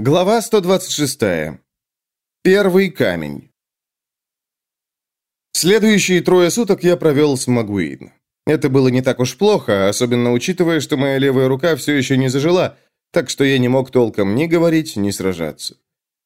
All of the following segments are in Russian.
Глава 126. Первый камень. Следующие трое суток я провел с Магуин. Это было не так уж плохо, особенно учитывая, что моя левая рука все еще не зажила, так что я не мог толком ни говорить, ни сражаться.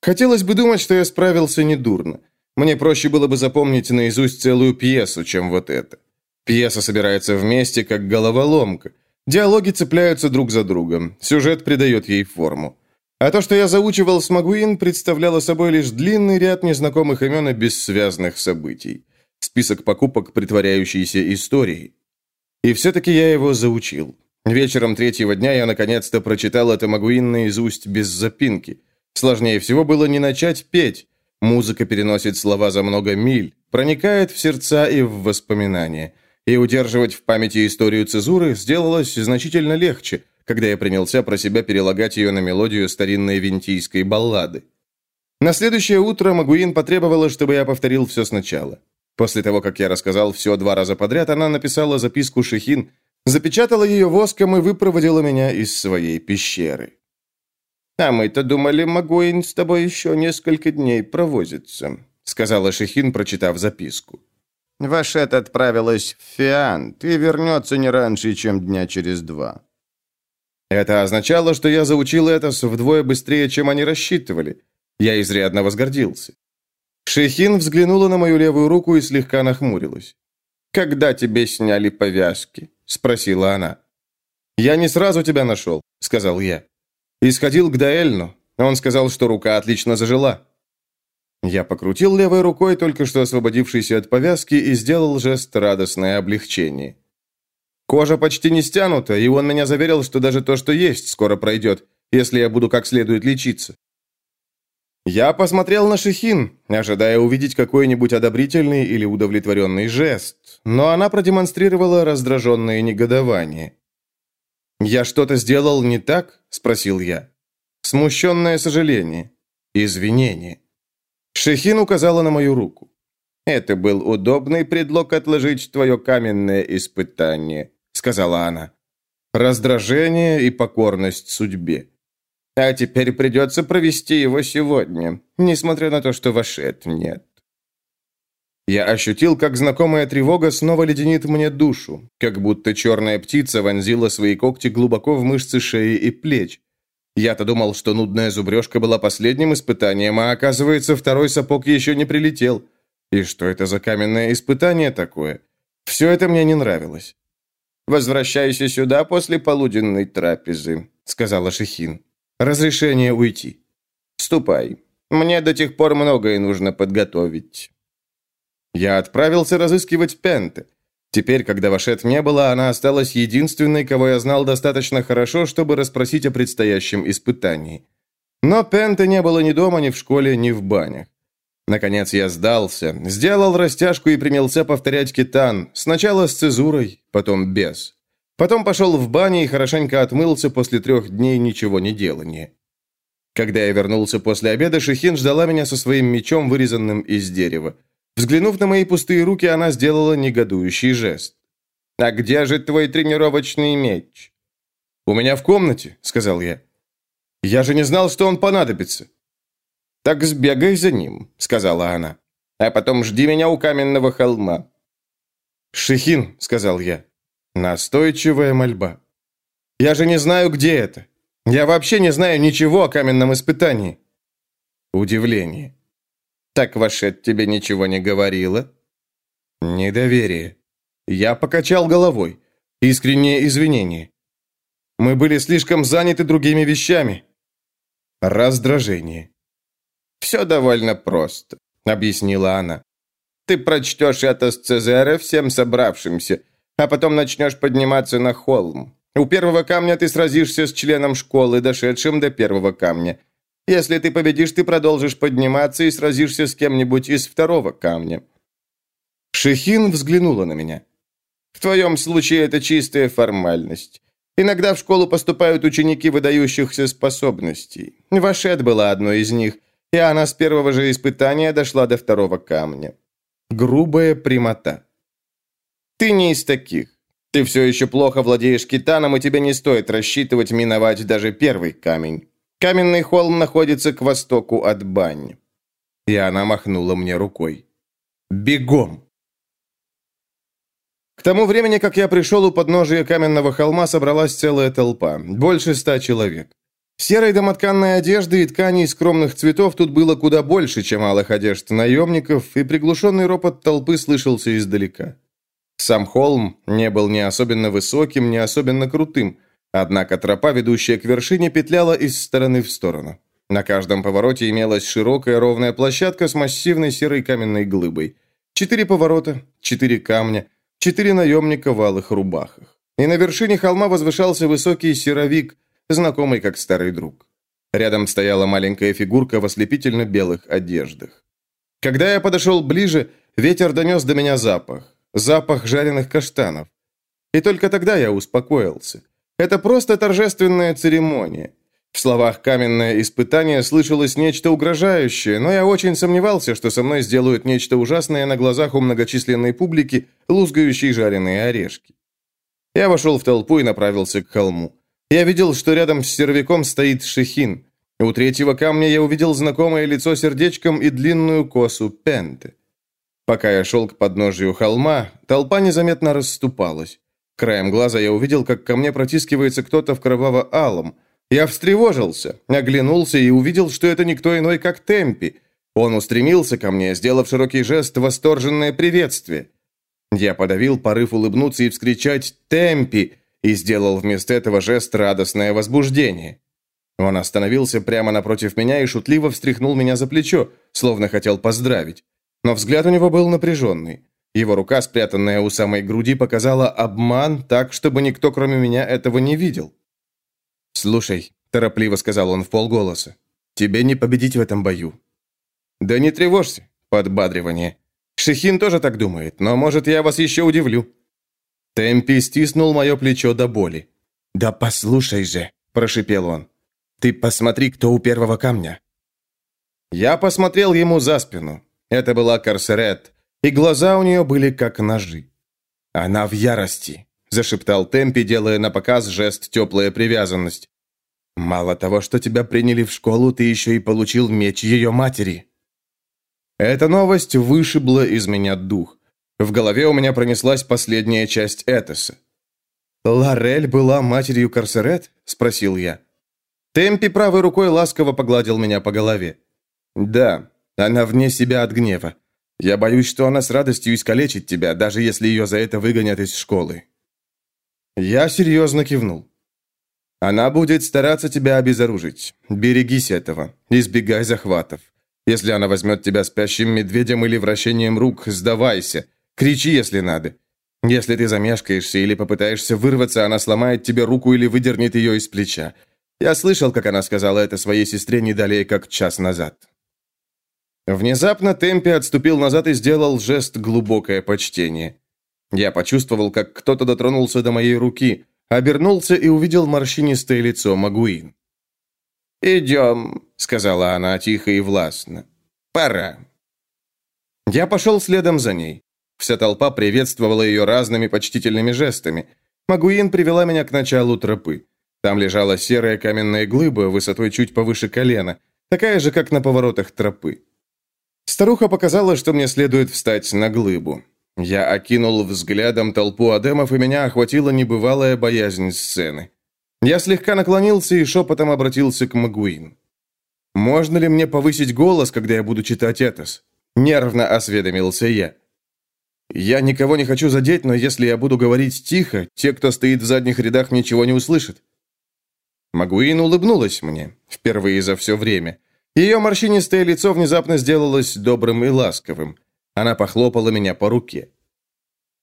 Хотелось бы думать, что я справился недурно. Мне проще было бы запомнить наизусть целую пьесу, чем вот это. Пьеса собирается вместе, как головоломка. Диалоги цепляются друг за другом, сюжет придает ей форму. А то, что я заучивал с Магуин, представляло собой лишь длинный ряд незнакомых имен и бессвязных событий. Список покупок, притворяющийся историей. И все-таки я его заучил. Вечером третьего дня я наконец-то прочитал это Магуин наизусть без запинки. Сложнее всего было не начать петь. Музыка переносит слова за много миль, проникает в сердца и в воспоминания. И удерживать в памяти историю цезуры сделалось значительно легче – когда я принялся про себя перелагать ее на мелодию старинной винтийской баллады. На следующее утро Магуин потребовала, чтобы я повторил все сначала. После того, как я рассказал все два раза подряд, она написала записку Шехин, запечатала ее воском и выпроводила меня из своей пещеры. «А мы-то думали, Магуин с тобой еще несколько дней провозится», сказала Шехин, прочитав записку. «Вашет отправилась в Фиант и вернется не раньше, чем дня через два. Это означало, что я заучил Этос вдвое быстрее, чем они рассчитывали. Я изрядно возгордился. Шейхин взглянула на мою левую руку и слегка нахмурилась. «Когда тебе сняли повязки?» – спросила она. «Я не сразу тебя нашел», – сказал я. «Исходил к Даэльну. Он сказал, что рука отлично зажила». Я покрутил левой рукой, только что освободившейся от повязки, и сделал жест радостное облегчение. Кожа почти не стянута, и он меня заверил, что даже то, что есть, скоро пройдет, если я буду как следует лечиться. Я посмотрел на Шихин, ожидая увидеть какой-нибудь одобрительный или удовлетворенный жест, но она продемонстрировала раздраженное негодование. «Я что-то сделал не так?» – спросил я. Смущенное сожаление. Извинение. Шехин указала на мою руку. «Это был удобный предлог отложить твое каменное испытание сказала она. «Раздражение и покорность судьбе. А теперь придется провести его сегодня, несмотря на то, что Вашет нет». Я ощутил, как знакомая тревога снова леденит мне душу, как будто черная птица вонзила свои когти глубоко в мышцы шеи и плеч. Я-то думал, что нудная зубрежка была последним испытанием, а оказывается, второй сапог еще не прилетел. И что это за каменное испытание такое? Все это мне не нравилось. «Возвращайся сюда после полуденной трапезы», — сказала Шехин. «Разрешение уйти». «Ступай. Мне до тех пор многое нужно подготовить». Я отправился разыскивать Пенте. Теперь, когда Вашет не было, она осталась единственной, кого я знал достаточно хорошо, чтобы расспросить о предстоящем испытании. Но Пенте не было ни дома, ни в школе, ни в банях. Наконец я сдался, сделал растяжку и принялся повторять китан, сначала с цезурой, потом без. Потом пошел в баню и хорошенько отмылся после трех дней ничего не делания. Когда я вернулся после обеда, Шехин ждала меня со своим мечом, вырезанным из дерева. Взглянув на мои пустые руки, она сделала негодующий жест. «А где же твой тренировочный меч?» «У меня в комнате», — сказал я. «Я же не знал, что он понадобится». «Так сбегай за ним», — сказала она. «А потом жди меня у каменного холма». «Шихин», — сказал я. Настойчивая мольба. «Я же не знаю, где это. Я вообще не знаю ничего о каменном испытании». Удивление. «Так Вашет тебе ничего не говорила?» Недоверие. Я покачал головой. Искреннее извинение. Мы были слишком заняты другими вещами. Раздражение. «Все довольно просто», — объяснила она. «Ты прочтешь это с Цезаря всем собравшимся, а потом начнешь подниматься на холм. У первого камня ты сразишься с членом школы, дошедшим до первого камня. Если ты победишь, ты продолжишь подниматься и сразишься с кем-нибудь из второго камня». Шехин взглянула на меня. «В твоем случае это чистая формальность. Иногда в школу поступают ученики выдающихся способностей. Вашет была одной из них – и она с первого же испытания дошла до второго камня. Грубая прямота. Ты не из таких. Ты все еще плохо владеешь китаном, и тебе не стоит рассчитывать миновать даже первый камень. Каменный холм находится к востоку от бань». И она махнула мне рукой. «Бегом!» К тому времени, как я пришел у подножия каменного холма, собралась целая толпа, больше ста человек. Серой домотканной одежды и тканей скромных цветов тут было куда больше, чем алых одежд наемников, и приглушенный ропот толпы слышался издалека. Сам холм не был ни особенно высоким, ни особенно крутым, однако тропа, ведущая к вершине, петляла из стороны в сторону. На каждом повороте имелась широкая ровная площадка с массивной серой каменной глыбой. Четыре поворота, четыре камня, четыре наемника в алых рубахах. И на вершине холма возвышался высокий серовик, знакомый как старый друг. Рядом стояла маленькая фигурка в ослепительно-белых одеждах. Когда я подошел ближе, ветер донес до меня запах. Запах жареных каштанов. И только тогда я успокоился. Это просто торжественная церемония. В словах «каменное испытание» слышалось нечто угрожающее, но я очень сомневался, что со мной сделают нечто ужасное на глазах у многочисленной публики, лузгающей жареные орешки. Я вошел в толпу и направился к холму. Я видел, что рядом с сервяком стоит Шехин. У третьего камня я увидел знакомое лицо сердечком и длинную косу Пенты. Пока я шел к подножию холма, толпа незаметно расступалась. Краем глаза я увидел, как ко мне протискивается кто-то в кроваво-алом – я встревожился, оглянулся и увидел, что это никто иной, как Темпи. Он устремился ко мне, сделав широкий жест «восторженное приветствие». Я подавил порыв улыбнуться и вскричать «Темпи!» И сделал вместо этого жест «радостное возбуждение». Он остановился прямо напротив меня и шутливо встряхнул меня за плечо, словно хотел поздравить. Но взгляд у него был напряженный. Его рука, спрятанная у самой груди, показала обман так, чтобы никто, кроме меня, этого не видел. «Слушай», – торопливо сказал он в полголоса, – «тебе не победить в этом бою». «Да не тревожься», – подбадривание. «Шехин тоже так думает, но, может, я вас еще удивлю». Темпи стиснул мое плечо до боли. «Да послушай же», – прошипел он. «Ты посмотри, кто у первого камня». Я посмотрел ему за спину. Это была Карсерет, и глаза у нее были как ножи. «Она в ярости», – зашептал Темпи, делая на показ жест «теплая привязанность». Мало того, что тебя приняли в школу, ты еще и получил меч ее матери. Эта новость вышибла из меня дух. В голове у меня пронеслась последняя часть Этоса. «Лорель была матерью Карсерет?» – спросил я. Темпи правой рукой ласково погладил меня по голове. «Да, она вне себя от гнева. Я боюсь, что она с радостью искалечит тебя, даже если ее за это выгонят из школы». Я серьезно кивнул. Она будет стараться тебя обезоружить. Берегись этого. Избегай захватов. Если она возьмет тебя спящим медведем или вращением рук, сдавайся. Кричи, если надо. Если ты замешкаешься или попытаешься вырваться, она сломает тебе руку или выдернет ее из плеча. Я слышал, как она сказала это своей сестре не как час назад. Внезапно Темпи отступил назад и сделал жест глубокое почтение. Я почувствовал, как кто-то дотронулся до моей руки – Обернулся и увидел морщинистое лицо Магуин. «Идем», — сказала она тихо и властно. «Пора». Я пошел следом за ней. Вся толпа приветствовала ее разными почтительными жестами. Магуин привела меня к началу тропы. Там лежала серая каменная глыба высотой чуть повыше колена, такая же, как на поворотах тропы. Старуха показала, что мне следует встать на глыбу. Я окинул взглядом толпу адемов, и меня охватила небывалая боязнь сцены. Я слегка наклонился и шепотом обратился к Магуин. «Можно ли мне повысить голос, когда я буду читать Этос?» Нервно осведомился я. «Я никого не хочу задеть, но если я буду говорить тихо, те, кто стоит в задних рядах, ничего не услышат». Магуин улыбнулась мне, впервые за все время. Ее морщинистое лицо внезапно сделалось добрым и ласковым. Она похлопала меня по руке.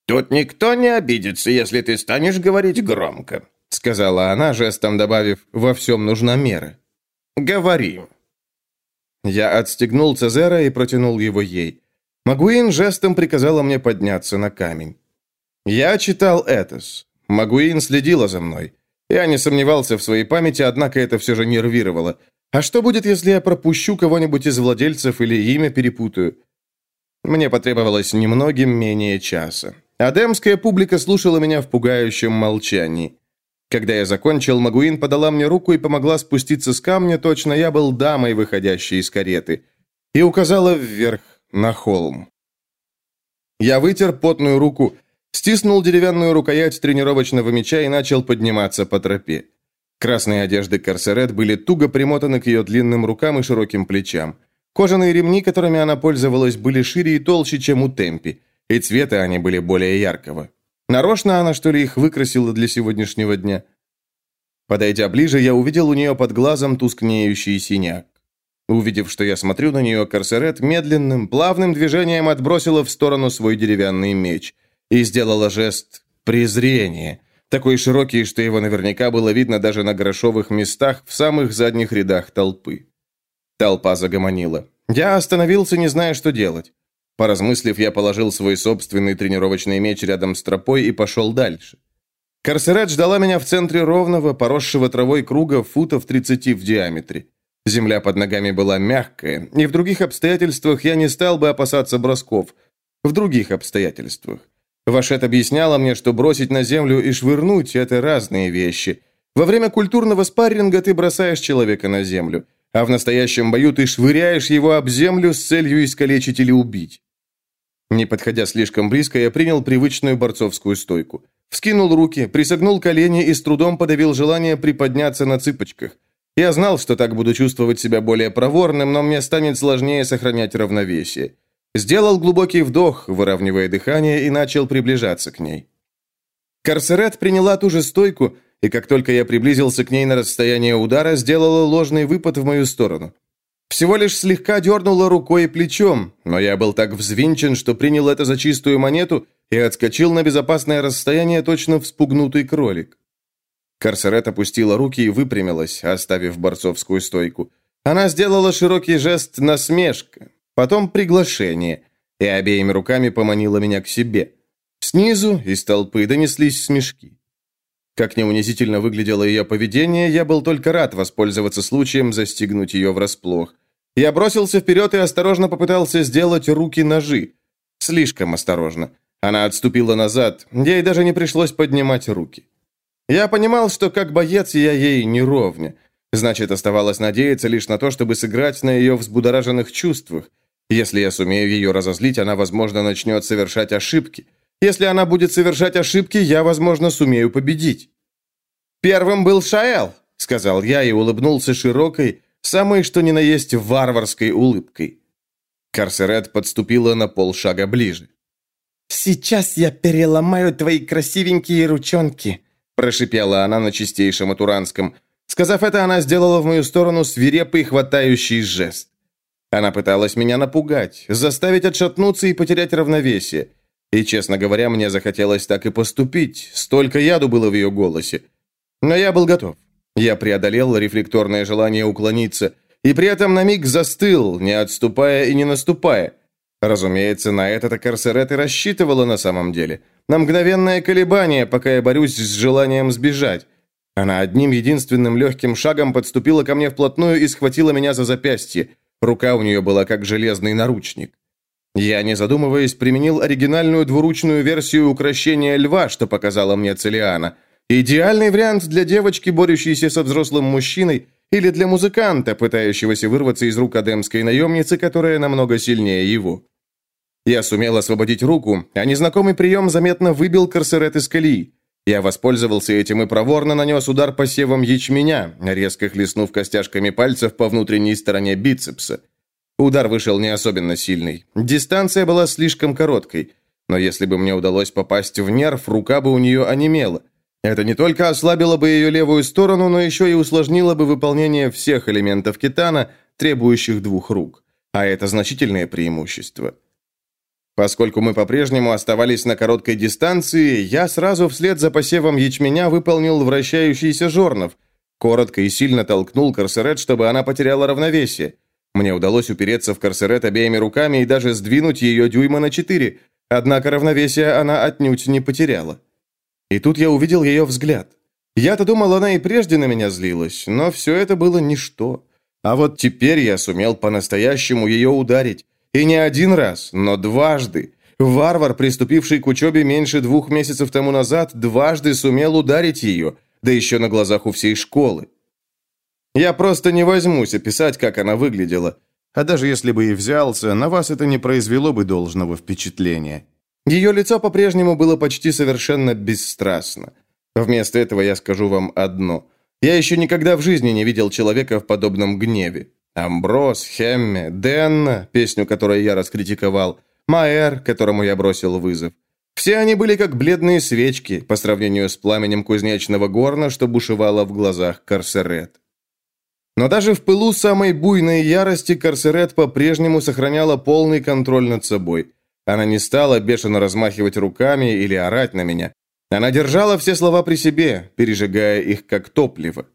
«Тут никто не обидится, если ты станешь говорить громко», сказала она, жестом добавив «во всем нужна мера». «Говори». Я отстегнул Цезера и протянул его ей. Магуин жестом приказала мне подняться на камень. Я читал Этос. Магуин следила за мной. Я не сомневался в своей памяти, однако это все же нервировало. А что будет, если я пропущу кого-нибудь из владельцев или имя перепутаю? Мне потребовалось немногим менее часа. Адемская публика слушала меня в пугающем молчании. Когда я закончил, Магуин подала мне руку и помогла спуститься с камня, точно я был дамой, выходящей из кареты, и указала вверх, на холм. Я вытер потную руку, стиснул деревянную рукоять тренировочного меча и начал подниматься по тропе. Красные одежды Корсерет были туго примотаны к ее длинным рукам и широким плечам. Кожаные ремни, которыми она пользовалась, были шире и толще, чем у Темпи, и цвета они были более яркого. Нарочно она, что ли, их выкрасила для сегодняшнего дня? Подойдя ближе, я увидел у нее под глазом тускнеющий синяк. Увидев, что я смотрю на нее, Корсерет медленным, плавным движением отбросила в сторону свой деревянный меч и сделала жест презрения, такой широкий, что его наверняка было видно даже на грошовых местах в самых задних рядах толпы. Толпа загомонила. Я остановился, не зная, что делать. Поразмыслив, я положил свой собственный тренировочный меч рядом с тропой и пошел дальше. Корсерет ждала меня в центре ровного, поросшего травой круга футов 30 в диаметре. Земля под ногами была мягкая, и в других обстоятельствах я не стал бы опасаться бросков. В других обстоятельствах. Вашет объясняла мне, что бросить на землю и швырнуть – это разные вещи. Во время культурного спарринга ты бросаешь человека на землю, а в настоящем бою ты швыряешь его об землю с целью искалечить или убить. Не подходя слишком близко, я принял привычную борцовскую стойку. Вскинул руки, присогнул колени и с трудом подавил желание приподняться на цыпочках. Я знал, что так буду чувствовать себя более проворным, но мне станет сложнее сохранять равновесие. Сделал глубокий вдох, выравнивая дыхание, и начал приближаться к ней. Карсерет приняла ту же стойку, и как только я приблизился к ней на расстояние удара, сделала ложный выпад в мою сторону. Всего лишь слегка дернула рукой и плечом, но я был так взвинчен, что принял это за чистую монету и отскочил на безопасное расстояние точно вспугнутый кролик. Карсерет опустила руки и выпрямилась, оставив борцовскую стойку. Она сделала широкий жест насмешка, потом приглашение, и обеими руками поманила меня к себе. Снизу из толпы донеслись смешки. Как неунизительно выглядело ее поведение, я был только рад воспользоваться случаем застигнуть ее врасплох. Я бросился вперед и осторожно попытался сделать руки-ножи. Слишком осторожно. Она отступила назад, ей даже не пришлось поднимать руки. Я понимал, что как боец я ей не ровня. Значит, оставалось надеяться лишь на то, чтобы сыграть на ее взбудораженных чувствах. Если я сумею ее разозлить, она, возможно, начнет совершать ошибки. Если она будет совершать ошибки, я, возможно, сумею победить. «Первым был Шаэл», — сказал я и улыбнулся широкой, самой что ни на есть варварской улыбкой. Карсерет подступила на полшага ближе. «Сейчас я переломаю твои красивенькие ручонки», – прошипела она на чистейшем атуранском. Сказав это, она сделала в мою сторону свирепый хватающий жест. Она пыталась меня напугать, заставить отшатнуться и потерять равновесие. И, честно говоря, мне захотелось так и поступить, столько яду было в ее голосе. Но я был готов. Я преодолел рефлекторное желание уклониться, и при этом на миг застыл, не отступая и не наступая. Разумеется, на это-то Корсерет и рассчитывала на самом деле. На мгновенное колебание, пока я борюсь с желанием сбежать. Она одним единственным легким шагом подступила ко мне вплотную и схватила меня за запястье. Рука у нее была как железный наручник. Я, не задумываясь, применил оригинальную двуручную версию украшения льва, что показала мне Целиана – Идеальный вариант для девочки, борющейся со взрослым мужчиной, или для музыканта, пытающегося вырваться из рук адемской наемницы, которая намного сильнее его. Я сумел освободить руку, а незнакомый прием заметно выбил корсерет из колеи. Я воспользовался этим и проворно нанес удар посевом ячменя, резко хлестнув костяшками пальцев по внутренней стороне бицепса. Удар вышел не особенно сильный. Дистанция была слишком короткой, но если бы мне удалось попасть в нерв, рука бы у нее онемела. Это не только ослабило бы ее левую сторону, но еще и усложнило бы выполнение всех элементов китана, требующих двух рук. А это значительное преимущество. Поскольку мы по-прежнему оставались на короткой дистанции, я сразу вслед за посевом ячменя выполнил вращающийся жорнов. Коротко и сильно толкнул корсерет, чтобы она потеряла равновесие. Мне удалось упереться в корсерет обеими руками и даже сдвинуть ее дюйма на четыре, однако равновесие она отнюдь не потеряла. И тут я увидел ее взгляд. Я-то думал, она и прежде на меня злилась, но все это было ничто. А вот теперь я сумел по-настоящему ее ударить. И не один раз, но дважды. Варвар, приступивший к учебе меньше двух месяцев тому назад, дважды сумел ударить ее. да еще на глазах у всей школы. Я просто не возьмусь описать, как она выглядела. А даже если бы и взялся, на вас это не произвело бы должного впечатления. Ее лицо по-прежнему было почти совершенно бесстрастно. Вместо этого я скажу вам одно. Я еще никогда в жизни не видел человека в подобном гневе. Амброс, Хемме, Денна, песню которой я раскритиковал, Маэр, которому я бросил вызов. Все они были как бледные свечки по сравнению с пламенем кузнечного горна, что бушевало в глазах Карсерет. Но даже в пылу самой буйной ярости Карсерет по-прежнему сохраняла полный контроль над собой. Она не стала бешено размахивать руками или орать на меня. Она держала все слова при себе, пережигая их как топливо.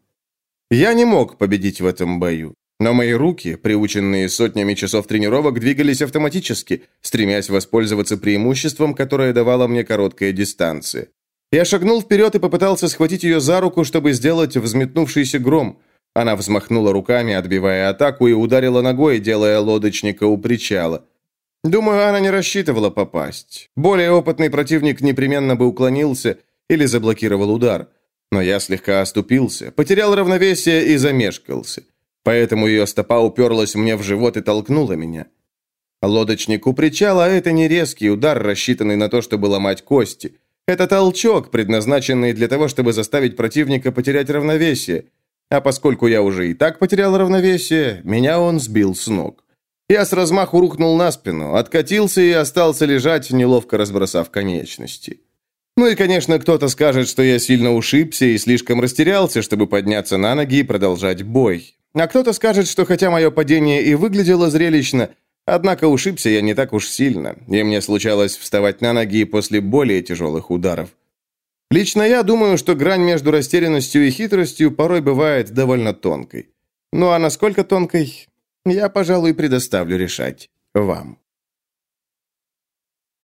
Я не мог победить в этом бою. Но мои руки, приученные сотнями часов тренировок, двигались автоматически, стремясь воспользоваться преимуществом, которое давала мне короткая дистанция. Я шагнул вперед и попытался схватить ее за руку, чтобы сделать взметнувшийся гром. Она взмахнула руками, отбивая атаку, и ударила ногой, делая лодочника у причала. Думаю, она не рассчитывала попасть. Более опытный противник непременно бы уклонился или заблокировал удар. Но я слегка оступился, потерял равновесие и замешкался. Поэтому ее стопа уперлась мне в живот и толкнула меня. Лодочник у причала – это не резкий удар, рассчитанный на то, чтобы ломать кости. Это толчок, предназначенный для того, чтобы заставить противника потерять равновесие. А поскольку я уже и так потерял равновесие, меня он сбил с ног. Я с размаху рухнул на спину, откатился и остался лежать, неловко разбросав конечности. Ну и, конечно, кто-то скажет, что я сильно ушибся и слишком растерялся, чтобы подняться на ноги и продолжать бой. А кто-то скажет, что хотя мое падение и выглядело зрелищно, однако ушибся я не так уж сильно, и мне случалось вставать на ноги после более тяжелых ударов. Лично я думаю, что грань между растерянностью и хитростью порой бывает довольно тонкой. Ну а насколько тонкой, я, пожалуй, предоставлю решать вам.